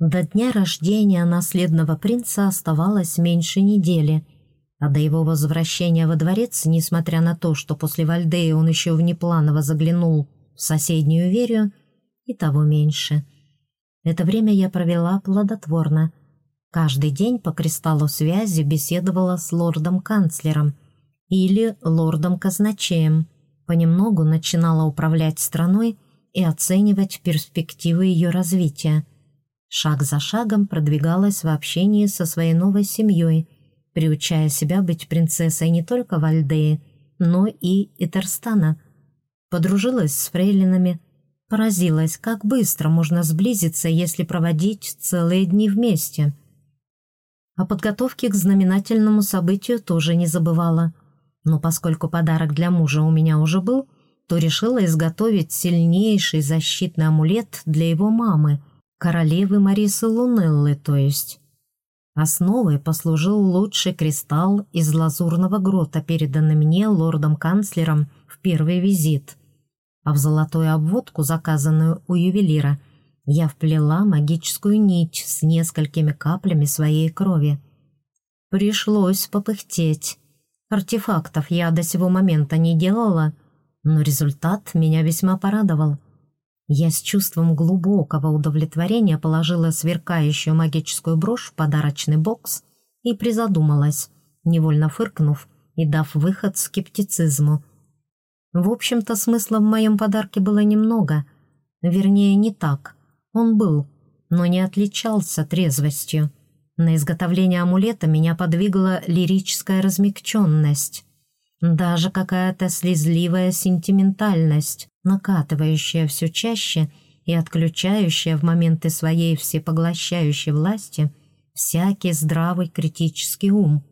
До дня рождения наследного принца оставалось меньше недели, а до его возвращения во дворец, несмотря на то, что после Вальдеи он еще внепланово заглянул в соседнюю верию, и того меньше. Это время я провела плодотворно. Каждый день по кристаллу связи беседовала с лордом-канцлером или лордом-казначеем, понемногу начинала управлять страной и оценивать перспективы ее развития. Шаг за шагом продвигалась в общении со своей новой семьей, приучая себя быть принцессой не только Вальдеи, но и Итерстана. Подружилась с фрейлинами, поразилась, как быстро можно сблизиться, если проводить целые дни вместе. О подготовке к знаменательному событию тоже не забывала. Но поскольку подарок для мужа у меня уже был – то решила изготовить сильнейший защитный амулет для его мамы, королевы Марисы Лунеллы, то есть. Основой послужил лучший кристалл из лазурного грота, переданный мне лордом-канцлером в первый визит. А в золотую обводку, заказанную у ювелира, я вплела магическую нить с несколькими каплями своей крови. Пришлось попыхтеть. Артефактов я до сего момента не делала — но результат меня весьма порадовал. Я с чувством глубокого удовлетворения положила сверкающую магическую брошь в подарочный бокс и призадумалась, невольно фыркнув и дав выход скептицизму. В общем-то, смысла в моем подарке было немного. Вернее, не так. Он был, но не отличался трезвостью. На изготовление амулета меня подвигла лирическая размягченность. Даже какая-то слезливая сентиментальность, накатывающая все чаще и отключающая в моменты своей всепоглощающей власти всякий здравый критический ум.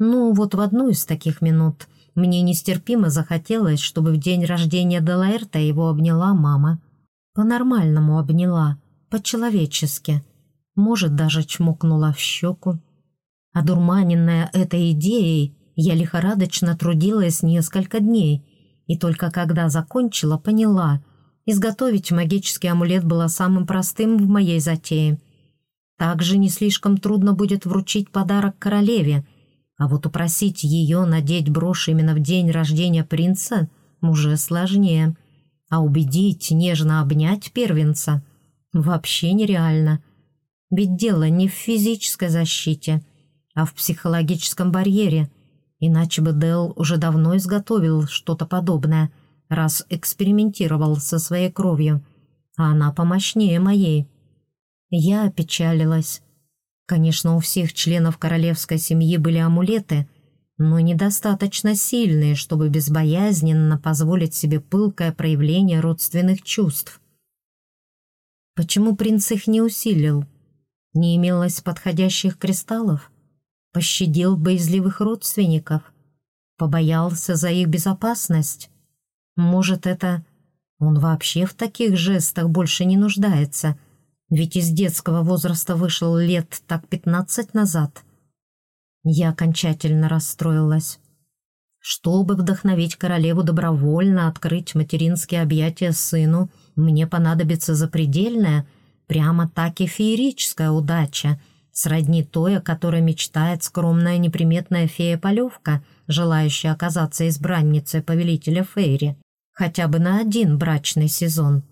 Ну, вот в одну из таких минут мне нестерпимо захотелось, чтобы в день рождения Делаэрта его обняла мама. По-нормальному обняла, по-человечески. Может, даже чмокнула в щеку. Одурманенная этой идеей, я лихорадочно трудилась несколько дней, и только когда закончила, поняла, изготовить магический амулет было самым простым в моей затее. Также не слишком трудно будет вручить подарок королеве, а вот упросить ее надеть брошь именно в день рождения принца уже сложнее. А убедить, нежно обнять первенца вообще нереально. Ведь дело не в физической защите, а в психологическом барьере – Иначе бы Дел уже давно изготовил что-то подобное, раз экспериментировал со своей кровью, а она помощнее моей. Я опечалилась. Конечно, у всех членов королевской семьи были амулеты, но недостаточно сильные, чтобы безбоязненно позволить себе пылкое проявление родственных чувств. Почему принц их не усилил? Не имелось подходящих кристаллов? Пощадил боязливых родственников, побоялся за их безопасность. Может, это... Он вообще в таких жестах больше не нуждается, ведь из детского возраста вышел лет так пятнадцать назад. Я окончательно расстроилась. Чтобы вдохновить королеву добровольно открыть материнские объятия сыну, мне понадобится запредельная, прямо так и феерическая удача — сродни той, о которой мечтает скромная неприметная фея-полевка, желающая оказаться избранницей повелителя Фейри, хотя бы на один брачный сезон.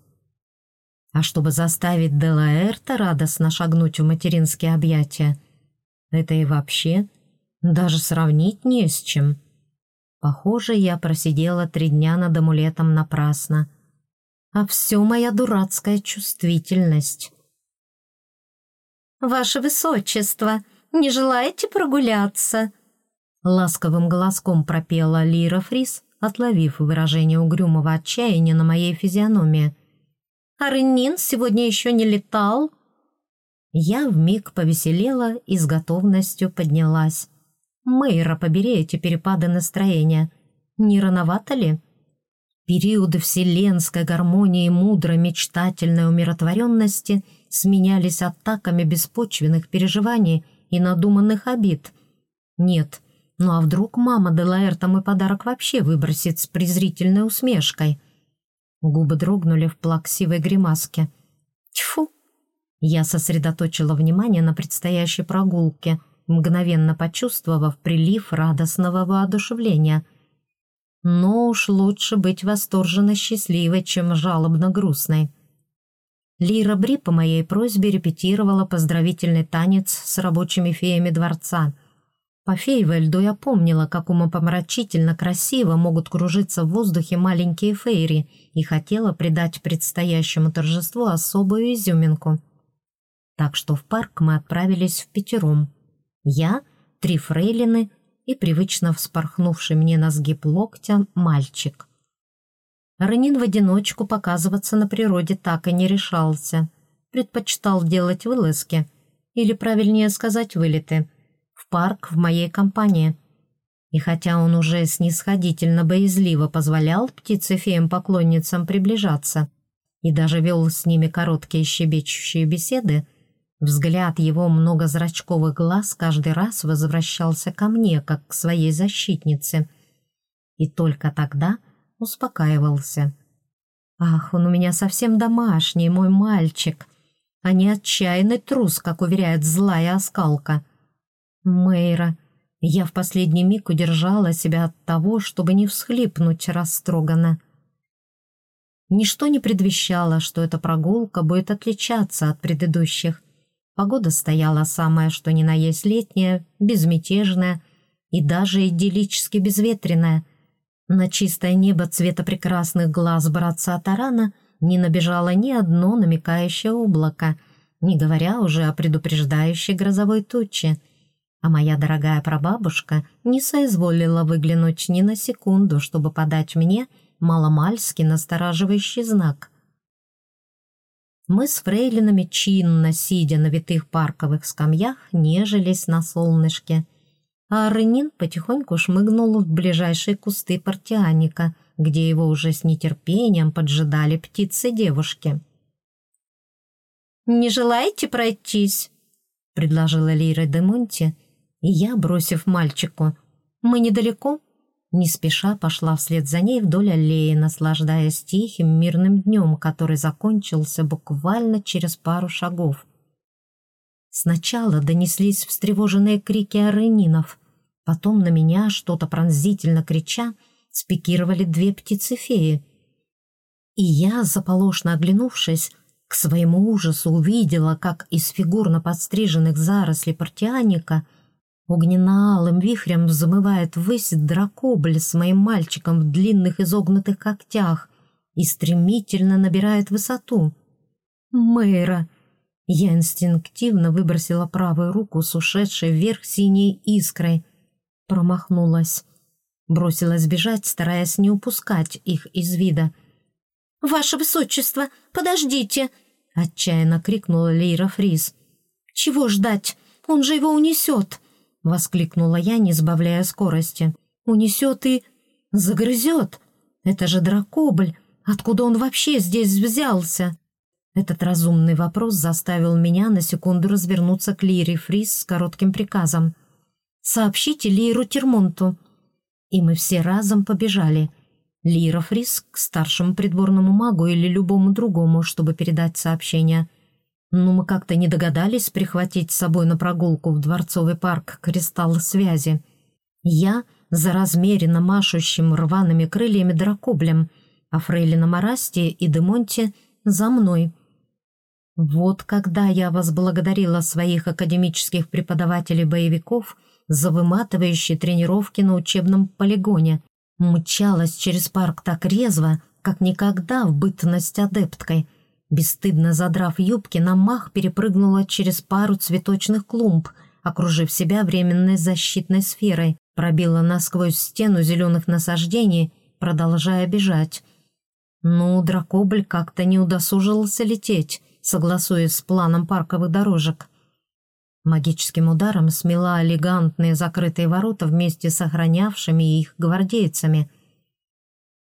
А чтобы заставить Делаэрта радостно шагнуть в материнские объятия, это и вообще даже сравнить не с чем. Похоже, я просидела три дня над амулетом напрасно. А все моя дурацкая чувствительность. «Ваше Высочество, не желаете прогуляться?» Ласковым голоском пропела Лира Фрис, отловив выражение угрюмого отчаяния на моей физиономии. «А Ренин сегодня еще не летал?» Я вмиг повеселела и с готовностью поднялась. «Мэйра, побери эти перепады настроения. Не рановато ли?» Периоды вселенской гармонии и мудрой мечтательной умиротворенности — сменялись атаками беспочвенных переживаний и надуманных обид. Нет, ну а вдруг мама Делаэрта мой подарок вообще выбросит с презрительной усмешкой? Губы дрогнули в плаксивой гримаске. Тьфу! Я сосредоточила внимание на предстоящей прогулке, мгновенно почувствовав прилив радостного воодушевления. Но уж лучше быть восторженно счастливой, чем жалобно грустной. Лира Бри по моей просьбе репетировала поздравительный танец с рабочими феями дворца. По Фейвельду я помнила, как умопомрачительно красиво могут кружиться в воздухе маленькие фейри, и хотела придать предстоящему торжеству особую изюминку. Так что в парк мы отправились в пятером. Я, три фрейлины и привычно вспорхнувший мне на сгиб локтя мальчик. Ранин в одиночку показываться на природе так и не решался. Предпочитал делать вылазки, или, правильнее сказать, вылеты, в парк в моей компании. И хотя он уже снисходительно боязливо позволял птице-феям-поклонницам приближаться и даже вел с ними короткие щебечущие беседы, взгляд его многозрачковых глаз каждый раз возвращался ко мне, как к своей защитнице. И только тогда успокаивался. «Ах, он у меня совсем домашний, мой мальчик, а не отчаянный трус, как уверяет злая оскалка. Мэйра, я в последний миг удержала себя от того, чтобы не всхлипнуть растроганно. Ничто не предвещало, что эта прогулка будет отличаться от предыдущих. Погода стояла самая, что ни на есть летняя, безмятежная и даже идиллически безветренная — на чистое небо цвета прекрасных глаз братца Тарана не набежало ни одно намекающее облако, не говоря уже о предупреждающей грозовой туче. А моя дорогая прабабушка не соизволила выглянуть ни на секунду, чтобы подать мне маломальски настораживающий знак. Мы с фрейлинами чинно, сидя на витых парковых скамьях, нежились на солнышке — а Ренин потихоньку шмыгнул в ближайшие кусты портианика, где его уже с нетерпением поджидали птицы-девушки. «Не желаете пройтись?» — предложила Лира де Монти, и я, бросив мальчику, «Мы недалеко?» Не спеша пошла вслед за ней вдоль аллеи, наслаждаясь тихим мирным днем, который закончился буквально через пару шагов. Сначала донеслись встревоженные крики аренинов, потом на меня, что-то пронзительно крича, спикировали две птицы-феи. И я, заполошно оглянувшись, к своему ужасу увидела, как из фигурно подстриженных зарослей портианика огненно-алым вихрем взмывает ввысь дракобль с моим мальчиком в длинных изогнутых когтях и стремительно набирает высоту. «Мэйра!» Я инстинктивно выбросила правую руку с ушедшей вверх синей искрой. Промахнулась. Бросилась бежать, стараясь не упускать их из вида. «Ваше высочество, подождите!» — отчаянно крикнула Лейра Фрис. «Чего ждать? Он же его унесет!» — воскликнула я, не сбавляя скорости. «Унесет и... загрызет! Это же дракобль! Откуда он вообще здесь взялся?» Этот разумный вопрос заставил меня на секунду развернуться к Лире Фрис с коротким приказом. «Сообщите Лиру Термонту». И мы все разом побежали. Лира Фрис к старшему придворному магу или любому другому, чтобы передать сообщение. Но мы как-то не догадались прихватить с собой на прогулку в Дворцовый парк кристалл связи. Я за размеренно машущим рваными крыльями дракоблем, а Фрейлина Марасти и Демонти за мной — вот когда я возблагодарила своих академических преподавателей-боевиков за выматывающие тренировки на учебном полигоне. Мчалась через парк так резво, как никогда в бытность адепткой. Бесстыдно задрав юбки, на мах перепрыгнула через пару цветочных клумб, окружив себя временной защитной сферой, пробила насквозь стену зеленых насаждений, продолжая бежать. Ну, дракобль как-то не удосужился лететь, согласуясь с планом парковых дорожек. Магическим ударом смела элегантные закрытые ворота вместе с охранявшими их гвардейцами.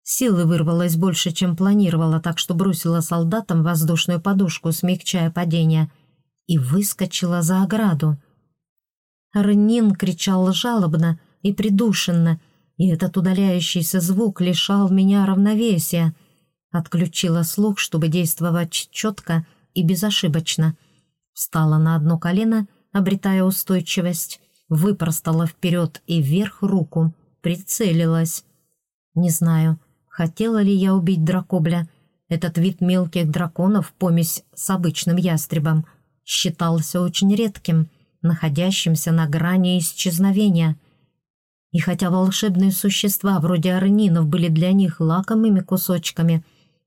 Силы вырвалось больше, чем планировала, так что бросила солдатам воздушную подушку, смягчая падение, и выскочила за ограду. Рнин кричал жалобно и придушенно, и этот удаляющийся звук лишал меня равновесия. Отключила слух, чтобы действовать четко и безошибочно. Встала на одно колено, обретая устойчивость, выпростала вперед и вверх руку, прицелилась. Не знаю, хотела ли я убить дракобля. Этот вид мелких драконов, помесь с обычным ястребом, считался очень редким, находящимся на грани исчезновения. И хотя волшебные существа вроде арнинов были для них лакомыми кусочками,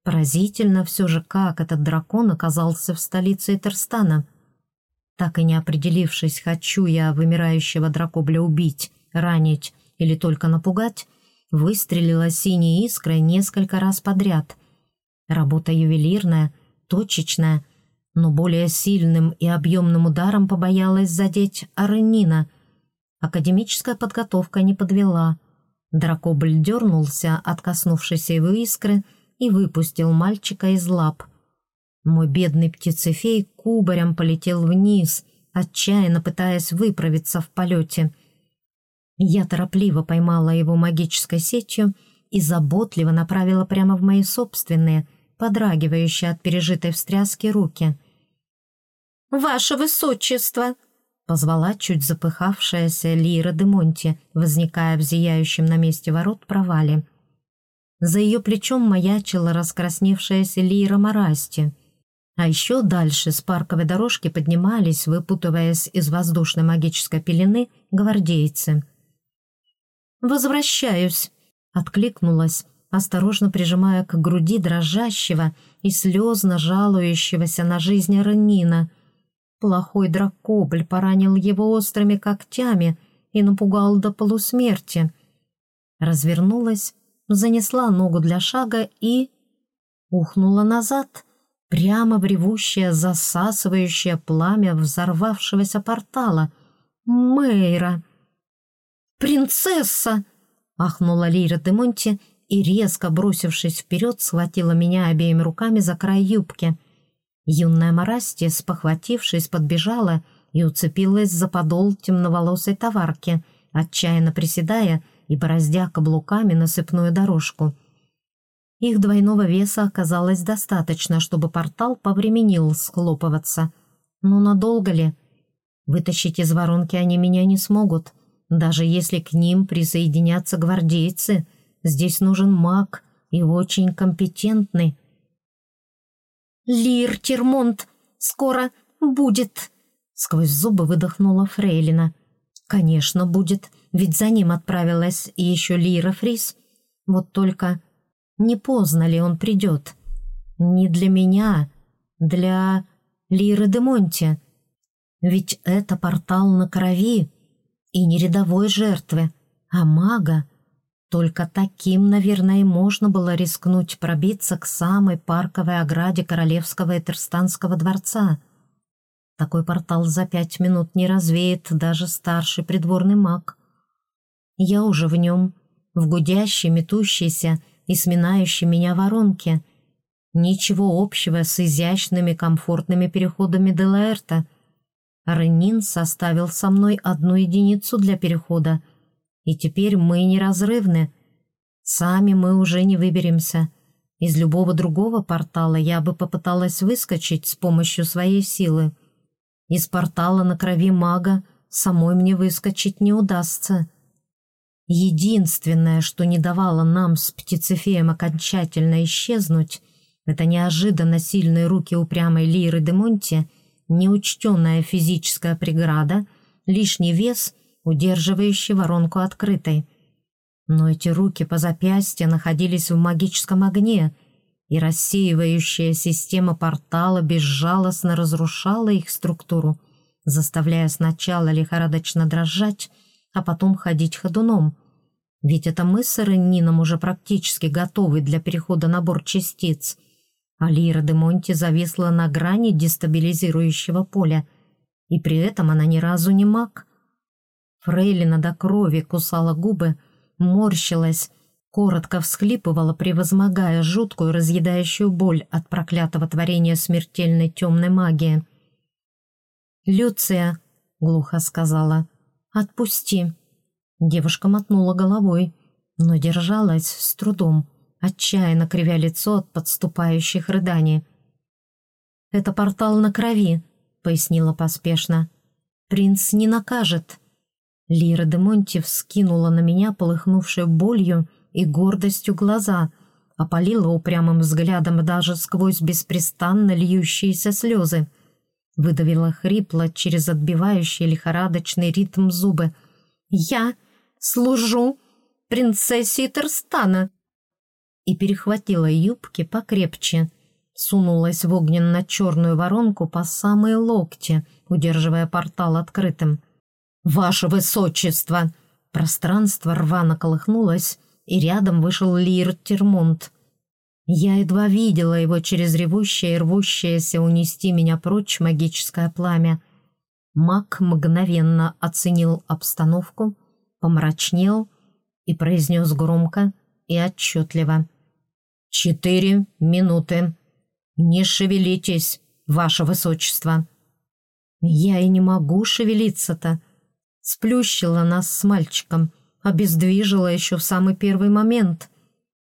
поразительно все же, как этот дракон оказался в столице Этерстана. Так и не определившись, хочу я вымирающего дракобля убить, ранить или только напугать, выстрелила синей искрой несколько раз подряд. Работа ювелирная, точечная, но более сильным и объемным ударом побоялась задеть Аренина. Академическая подготовка не подвела. Дракобль дернулся от коснувшейся его искры и выпустил мальчика из лап. Мой бедный птицефей кубарем полетел вниз, отчаянно пытаясь выправиться в полете — я торопливо поймала его магической сетью и заботливо направила прямо в мои собственные, подрагивающие от пережитой встряски руки. «Ваше Высочество!» — позвала чуть запыхавшаяся Лира де Монти, возникая в зияющем на месте ворот провале. За ее плечом маячила раскрасневшаяся Лира Марасти. А еще дальше с парковой дорожки поднимались, выпутываясь из воздушной магической пелены, гвардейцы — «Возвращаюсь», — откликнулась, осторожно прижимая к груди дрожащего и слезно жалующегося на жизнь Раннина. Плохой дракобль поранил его острыми когтями и напугал до полусмерти. Развернулась, занесла ногу для шага и... ухнула назад, прямо в ревущее, засасывающее пламя взорвавшегося портала. «Мэйра!» «Принцесса!» — ахнула Лира де Монти и, резко бросившись вперед, схватила меня обеими руками за край юбки. Юная Марасти, спохватившись, подбежала и уцепилась за подол темноволосой товарки, отчаянно приседая и бороздя каблуками насыпную дорожку. Их двойного веса оказалось достаточно, чтобы портал повременил схлопываться. Но надолго ли? Вытащить из воронки они меня не смогут — даже если к ним присоединятся гвардейцы, здесь нужен маг и очень компетентный. «Лир, Термонт, скоро будет!» Сквозь зубы выдохнула Фрейлина. «Конечно, будет, ведь за ним отправилась еще Лира Фрис. Вот только не поздно ли он придет? Не для меня, для Лиры де Монте. Ведь это портал на крови, и не рядовой жертвы, а мага. Только таким, наверное, можно было рискнуть пробиться к самой парковой ограде Королевского Этерстанского дворца. Такой портал за пять минут не развеет даже старший придворный маг. Я уже в нем, в гудящей, метущейся и сминающей меня воронке. Ничего общего с изящными, комфортными переходами Делаэрта — Ренин составил со мной одну единицу для перехода, и теперь мы неразрывны. Сами мы уже не выберемся. Из любого другого портала я бы попыталась выскочить с помощью своей силы. Из портала на крови мага самой мне выскочить не удастся. Единственное, что не давало нам с птицефеем окончательно исчезнуть, это неожиданно сильные руки упрямой Лиры де Монти — неучтенная физическая преграда, лишний вес, удерживающий воронку открытой. Но эти руки по запястья находились в магическом огне, и рассеивающая система портала безжалостно разрушала их структуру, заставляя сначала лихорадочно дрожать, а потом ходить ходуном. Ведь это мы с Иренином уже практически готовы для перехода набор частиц — Алира де Монти зависла на грани дестабилизирующего поля, и при этом она ни разу не маг. Фрейлина до крови кусала губы, морщилась, коротко всхлипывала, превозмогая жуткую разъедающую боль от проклятого творения смертельной темной магии. «Люция», — глухо сказала, — «отпусти». Девушка мотнула головой, но держалась с трудом отчаянно кривя лицо от подступающих рыданий. «Это портал на крови», — пояснила поспешно. «Принц не накажет». Лира де Монти вскинула на меня полыхнувшую болью и гордостью глаза, опалила упрямым взглядом даже сквозь беспрестанно льющиеся слезы. Выдавила хрипло через отбивающий лихорадочный ритм зубы. «Я служу принцессе Терстана!» И перехватила юбки покрепче, сунулась в огненно-черную воронку по самые локти, удерживая портал открытым. «Ваше высочество!» Пространство рвано колыхнулось, и рядом вышел Лир Термунд. Я едва видела его через ревущее и рвущееся унести меня прочь магическое пламя. Маг мгновенно оценил обстановку, помрачнел и произнес громко и отчетливо. «Четыре минуты. Не шевелитесь, ваше высочество». «Я и не могу шевелиться-то», Сплющила нас с мальчиком, обездвижила еще в самый первый момент.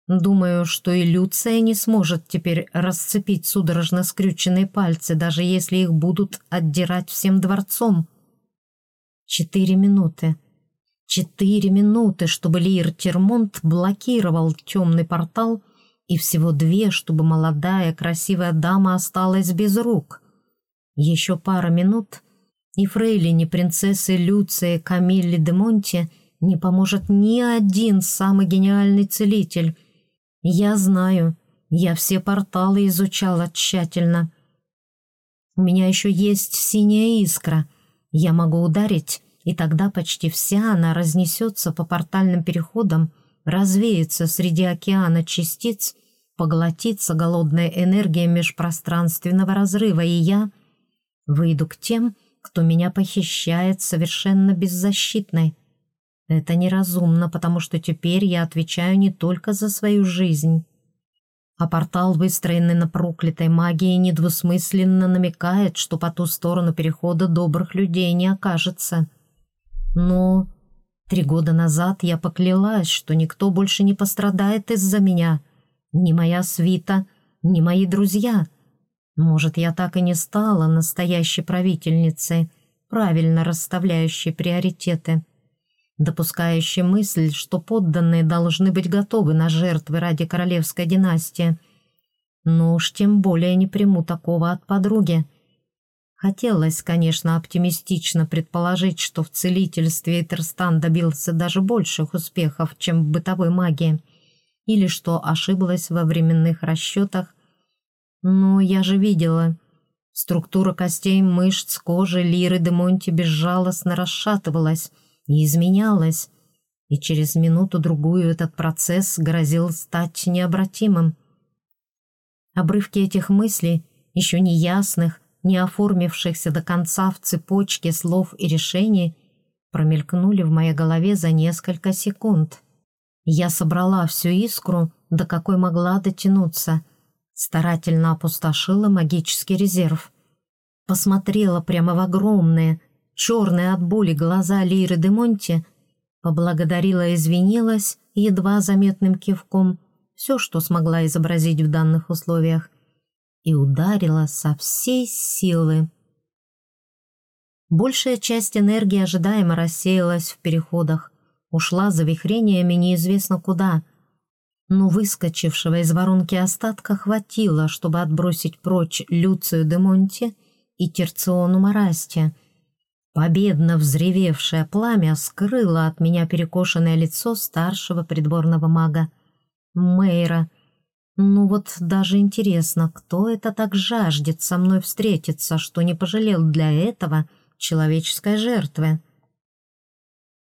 Думаю, что и Люция не сможет теперь расцепить судорожно скрюченные пальцы, даже если их будут отдирать всем дворцом. Четыре минуты. Четыре минуты, чтобы Лир Термонт блокировал темный портал, и всего две, чтобы молодая красивая дама осталась без рук. Еще пара минут — и фрейлине принцессы Люции Камилле де Монти не поможет ни один самый гениальный целитель. Я знаю, я все порталы изучала тщательно. У меня еще есть синяя искра. Я могу ударить, и тогда почти вся она разнесется по портальным переходам, развеется среди океана частиц, поглотится голодная энергия межпространственного разрыва, и я выйду к тем, кто меня похищает совершенно беззащитной. Это неразумно, потому что теперь я отвечаю не только за свою жизнь. А портал, выстроенный на проклятой магии, недвусмысленно намекает, что по ту сторону перехода добрых людей не окажется. Но три года назад я поклялась, что никто больше не пострадает из-за меня. Ни моя свита, ни мои друзья — может, я так и не стала настоящей правительницей, правильно расставляющей приоритеты, допускающей мысль, что подданные должны быть готовы на жертвы ради королевской династии. Но уж тем более не приму такого от подруги. Хотелось, конечно, оптимистично предположить, что в целительстве Этерстан добился даже больших успехов, чем в бытовой магии, или что ошиблась во временных расчетах, но я же видела. Структура костей, мышц, кожи Лиры де Монти безжалостно расшатывалась и изменялась, и через минуту-другую этот процесс грозил стать необратимым. Обрывки этих мыслей, еще не ясных, не оформившихся до конца в цепочке слов и решений, промелькнули в моей голове за несколько секунд. Я собрала всю искру, до какой могла дотянуться, старательно опустошила магический резерв. Посмотрела прямо в огромные, черные от боли глаза Лиры де Монти, поблагодарила и извинилась едва заметным кивком, все, что смогла изобразить в данных условиях, и ударила со всей силы. Большая часть энергии ожидаемо рассеялась в переходах, ушла за вихрениями неизвестно куда — но выскочившего из воронки остатка хватило, чтобы отбросить прочь Люцию де Монти и Терциону Марасти. Победно взревевшее пламя скрыло от меня перекошенное лицо старшего придворного мага. Мейра. Ну вот даже интересно, кто это так жаждет со мной встретиться, что не пожалел для этого человеческой жертвы?